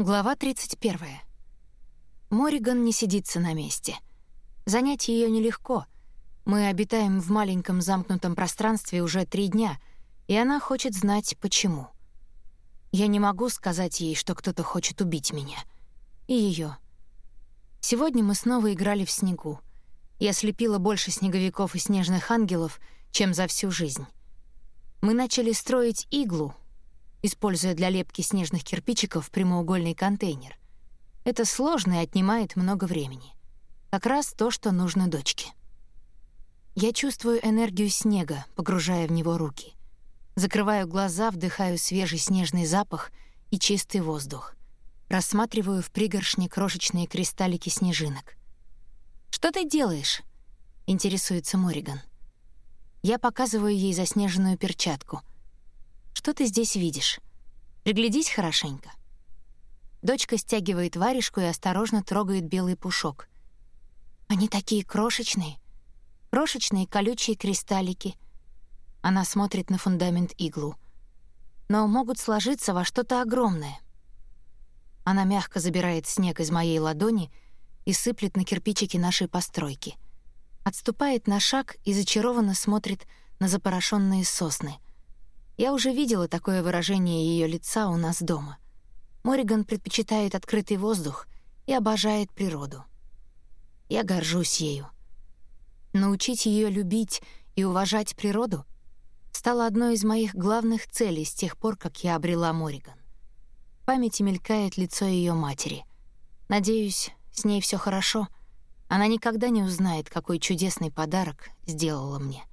Глава 31. Мориган не сидится на месте. Занять ее нелегко. Мы обитаем в маленьком замкнутом пространстве уже три дня, и она хочет знать, почему. Я не могу сказать ей, что кто-то хочет убить меня. И ее. Сегодня мы снова играли в снегу. Я слепила больше снеговиков и снежных ангелов, чем за всю жизнь. Мы начали строить иглу, используя для лепки снежных кирпичиков прямоугольный контейнер. Это сложно и отнимает много времени. Как раз то, что нужно дочке. Я чувствую энергию снега, погружая в него руки. Закрываю глаза, вдыхаю свежий снежный запах и чистый воздух. Рассматриваю в пригоршне крошечные кристаллики снежинок. «Что ты делаешь?» — интересуется Мориган. Я показываю ей заснеженную перчатку — что ты здесь видишь? Приглядись хорошенько. Дочка стягивает варежку и осторожно трогает белый пушок. Они такие крошечные. Крошечные колючие кристаллики. Она смотрит на фундамент иглу. Но могут сложиться во что-то огромное. Она мягко забирает снег из моей ладони и сыплет на кирпичики нашей постройки. Отступает на шаг и зачарованно смотрит на запорошенные сосны — я уже видела такое выражение ее лица у нас дома. Мориган предпочитает открытый воздух и обожает природу. Я горжусь ею. Научить ее любить и уважать природу стало одной из моих главных целей с тех пор, как я обрела Мориган. В памяти мелькает лицо ее матери. Надеюсь, с ней все хорошо. Она никогда не узнает, какой чудесный подарок сделала мне.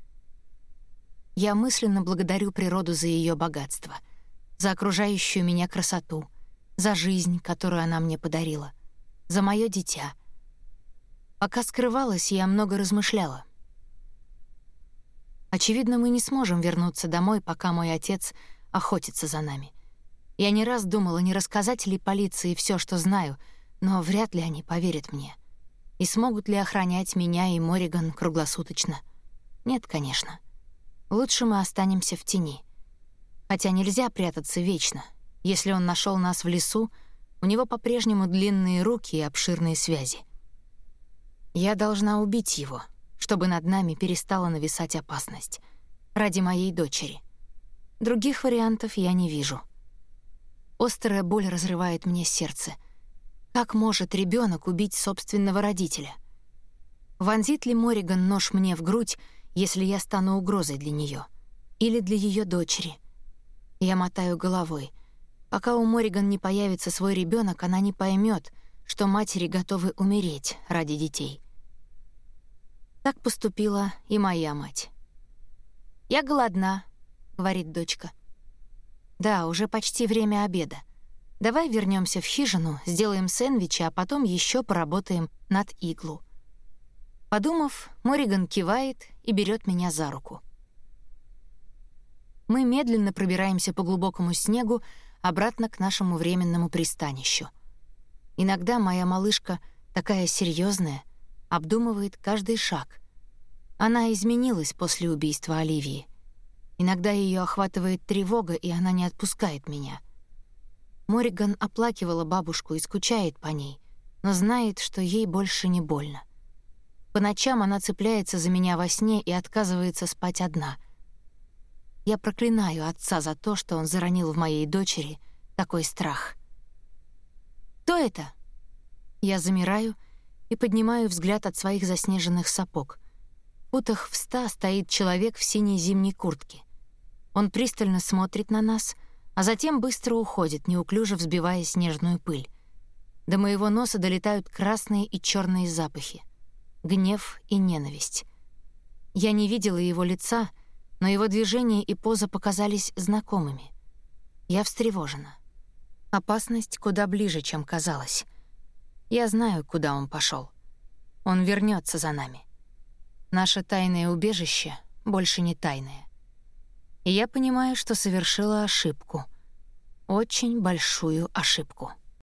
Я мысленно благодарю природу за ее богатство, за окружающую меня красоту, за жизнь, которую она мне подарила, за мое дитя. Пока скрывалась, я много размышляла. Очевидно, мы не сможем вернуться домой, пока мой отец охотится за нами. Я не раз думала, не рассказать ли полиции все, что знаю, но вряд ли они поверят мне. И смогут ли охранять меня и Мориган круглосуточно? Нет, конечно. Лучше мы останемся в тени. Хотя нельзя прятаться вечно. Если он нашел нас в лесу, у него по-прежнему длинные руки и обширные связи. Я должна убить его, чтобы над нами перестала нависать опасность. Ради моей дочери. Других вариантов я не вижу. Острая боль разрывает мне сердце. Как может ребенок убить собственного родителя? Вонзит ли Мориган нож мне в грудь, если я стану угрозой для нее или для ее дочери. Я мотаю головой. Пока у Мориган не появится свой ребенок, она не поймет, что матери готовы умереть ради детей. Так поступила и моя мать. «Я голодна», — говорит дочка. «Да, уже почти время обеда. Давай вернемся в хижину, сделаем сэндвичи, а потом еще поработаем над иглу». Подумав, Мориган кивает и берет меня за руку. Мы медленно пробираемся по глубокому снегу обратно к нашему временному пристанищу. Иногда моя малышка, такая серьезная, обдумывает каждый шаг. Она изменилась после убийства Оливии. Иногда ее охватывает тревога, и она не отпускает меня. Мориган оплакивала бабушку и скучает по ней, но знает, что ей больше не больно. По ночам она цепляется за меня во сне и отказывается спать одна. Я проклинаю отца за то, что он заронил в моей дочери такой страх. «Кто это?» Я замираю и поднимаю взгляд от своих заснеженных сапог. В путах в ста стоит человек в синей зимней куртке. Он пристально смотрит на нас, а затем быстро уходит, неуклюже взбивая снежную пыль. До моего носа долетают красные и черные запахи гнев и ненависть. Я не видела его лица, но его движения и поза показались знакомыми. Я встревожена. Опасность куда ближе, чем казалось. Я знаю, куда он пошел. Он вернется за нами. Наше тайное убежище больше не тайное. И я понимаю, что совершила ошибку. Очень большую ошибку.